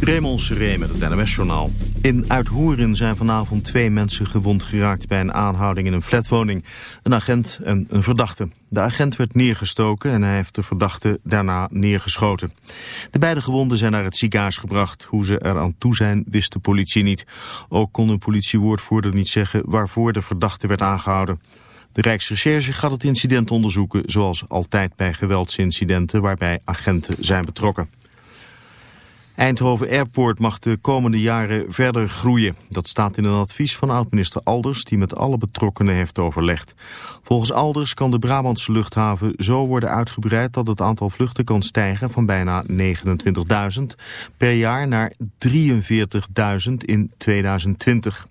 Raymond Seré met het NMS-journaal. In Uithoeren zijn vanavond twee mensen gewond geraakt bij een aanhouding in een flatwoning. Een agent en een verdachte. De agent werd neergestoken en hij heeft de verdachte daarna neergeschoten. De beide gewonden zijn naar het ziekenhuis gebracht. Hoe ze eraan toe zijn wist de politie niet. Ook kon een politiewoordvoerder niet zeggen waarvoor de verdachte werd aangehouden. De Rijksrecherche gaat het incident onderzoeken zoals altijd bij geweldsincidenten waarbij agenten zijn betrokken. Eindhoven Airport mag de komende jaren verder groeien. Dat staat in een advies van oud-minister Alders die met alle betrokkenen heeft overlegd. Volgens Alders kan de Brabantse luchthaven zo worden uitgebreid dat het aantal vluchten kan stijgen van bijna 29.000 per jaar naar 43.000 in 2020.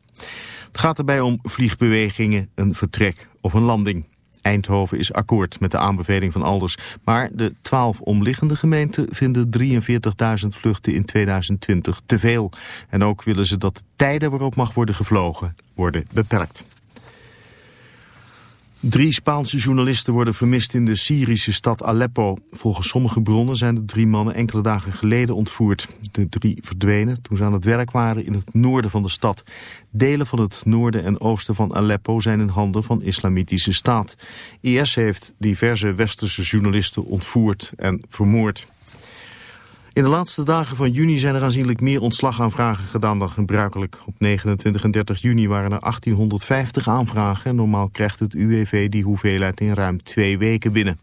Het gaat erbij om vliegbewegingen, een vertrek of een landing. Eindhoven is akkoord met de aanbeveling van Alders. Maar de twaalf omliggende gemeenten vinden 43.000 vluchten in 2020 te veel. En ook willen ze dat de tijden waarop mag worden gevlogen worden beperkt. Drie Spaanse journalisten worden vermist in de Syrische stad Aleppo. Volgens sommige bronnen zijn de drie mannen enkele dagen geleden ontvoerd. De drie verdwenen toen ze aan het werk waren in het noorden van de stad. Delen van het noorden en oosten van Aleppo zijn in handen van islamitische staat. IS heeft diverse westerse journalisten ontvoerd en vermoord. In de laatste dagen van juni zijn er aanzienlijk meer ontslagaanvragen gedaan dan gebruikelijk. Op 29 en 30 juni waren er 1850 aanvragen en normaal krijgt het UWV die hoeveelheid in ruim twee weken binnen.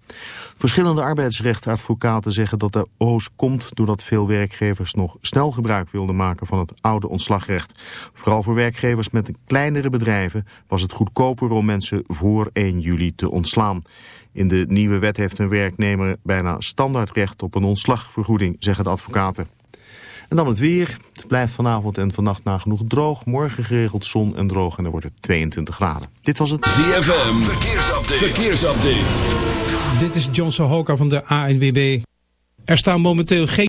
Verschillende arbeidsrechtadvocaten zeggen dat de oos komt doordat veel werkgevers nog snel gebruik wilden maken van het oude ontslagrecht. Vooral voor werkgevers met kleinere bedrijven was het goedkoper om mensen voor 1 juli te ontslaan. In de nieuwe wet heeft een werknemer bijna standaard recht op een ontslagvergoeding, zeggen de advocaten. En dan het weer. Het blijft vanavond en vannacht nagenoeg droog. Morgen geregeld zon en droog en dan wordt het 22 graden. Dit was het ZFM. Verkeersupdate. Verkeersupdate. Dit is John Sohoka van de ANWB. Er staan momenteel geen...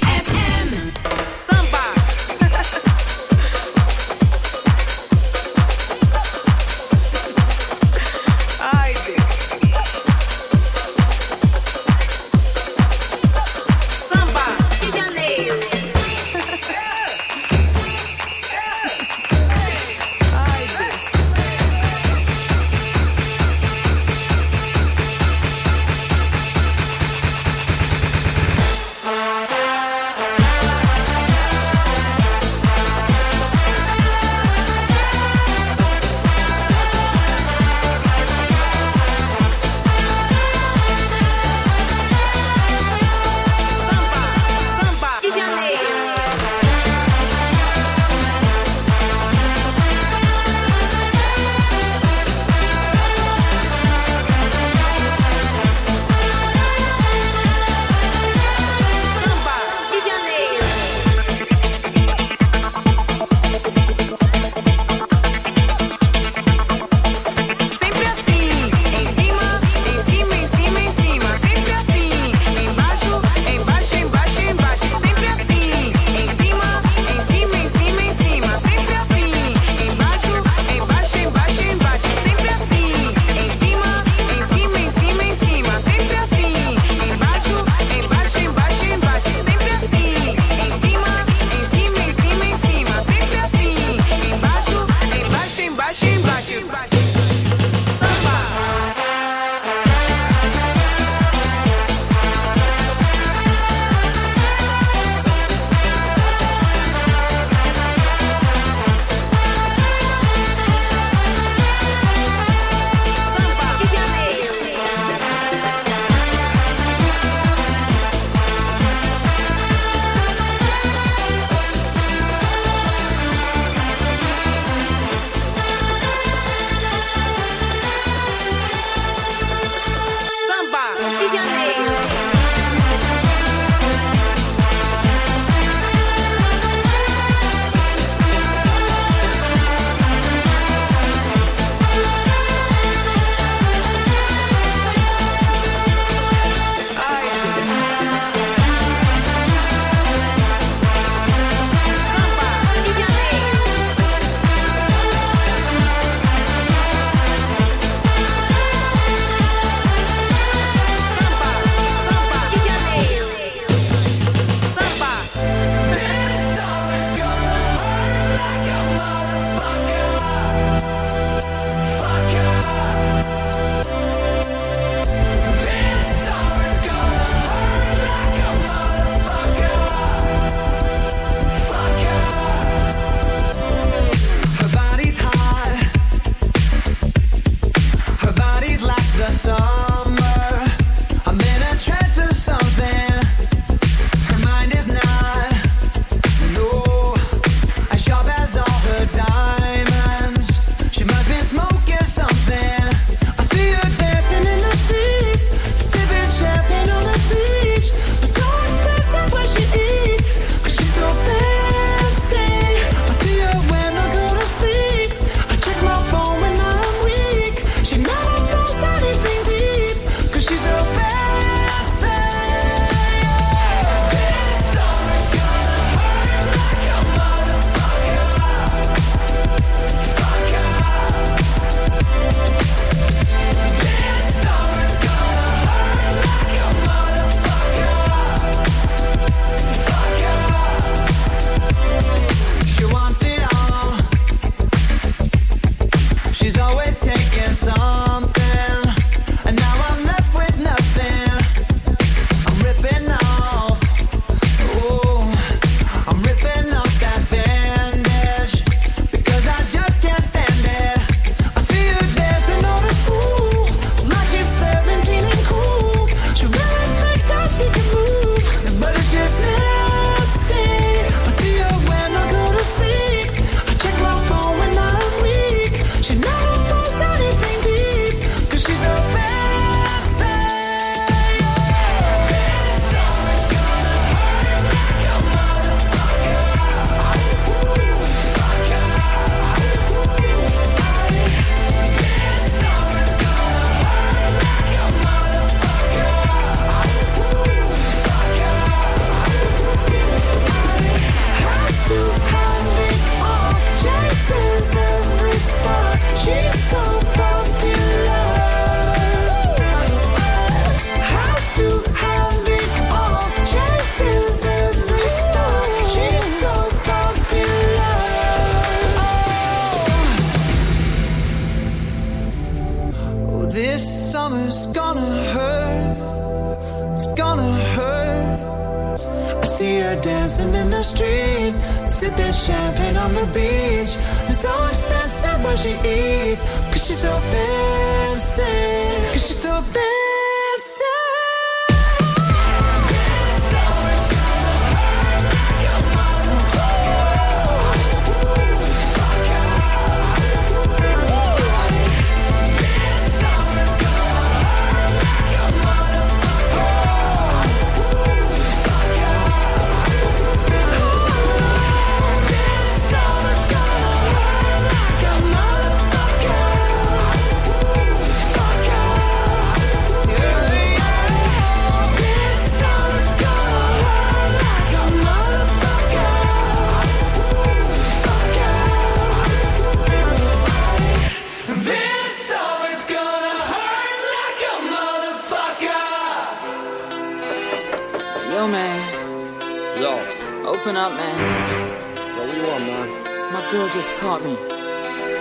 Yo, Open up, man. yo, what you want, man? My girl just caught me.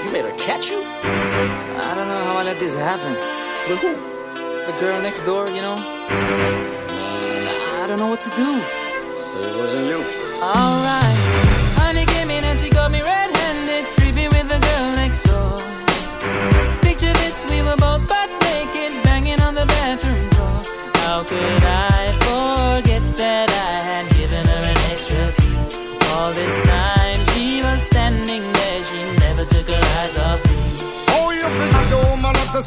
You made her catch you? I don't know how I let this happen. With who? The girl next door, you know? I don't know what to do. So it wasn't you. Alright. Honey came in and she got me red-handed, creepy with the girl next door. Picture this, we were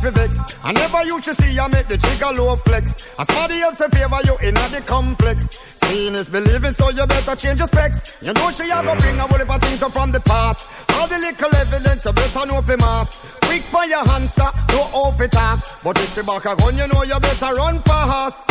for vex. I never you should see I make the trigger low flex. As somebody else in favor you in the complex. Seeing is believing, so you better change your specs. You know she a go bring a whole heap of things up from the past. All the little evidence you better know for mass. Quick for your answer, no off it. But if she back a gun, you know you better run fast.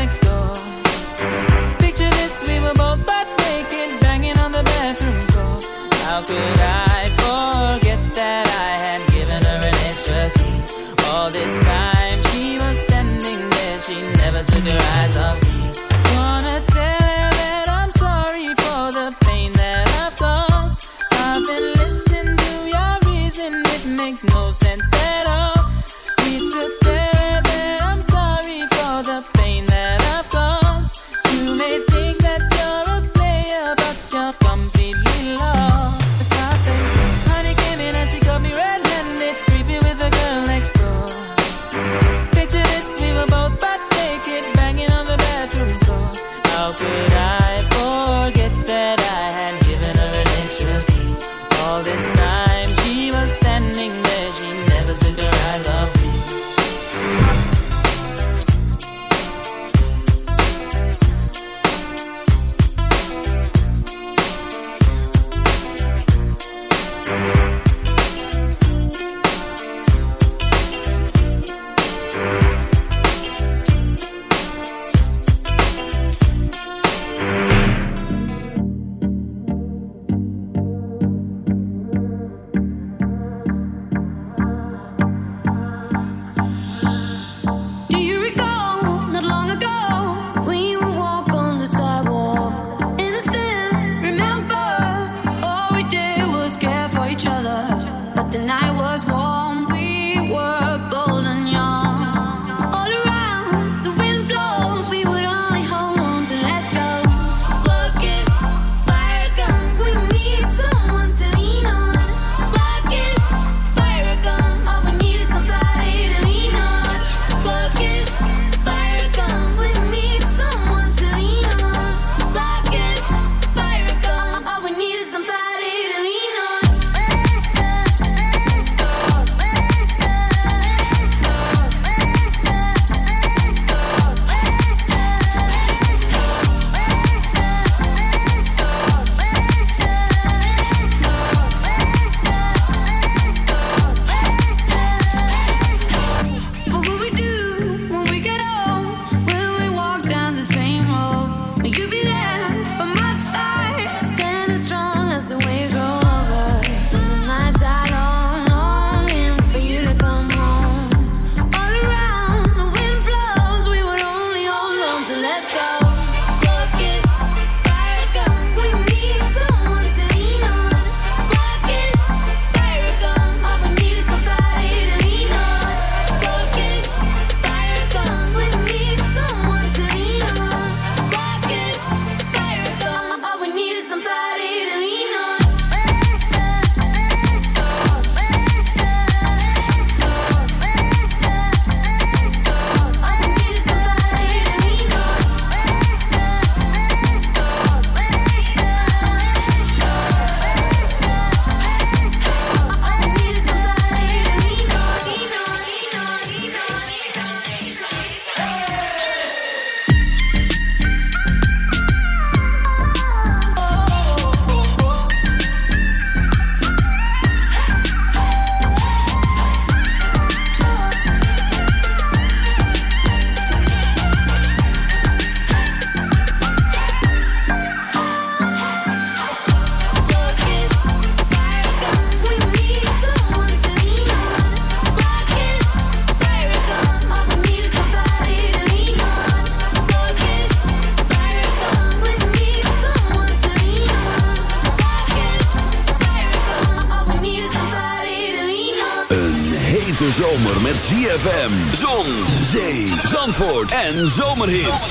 en zomerhits.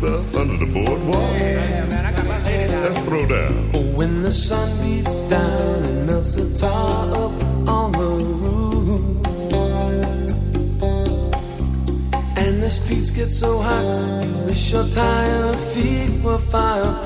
with us under the boardwalk. Yeah, man, I got my lady. Let's throw down. Oh, when the sun beats down and melts the tar up on the roof. And the streets get so hot, you wish your tired feet were fireproof.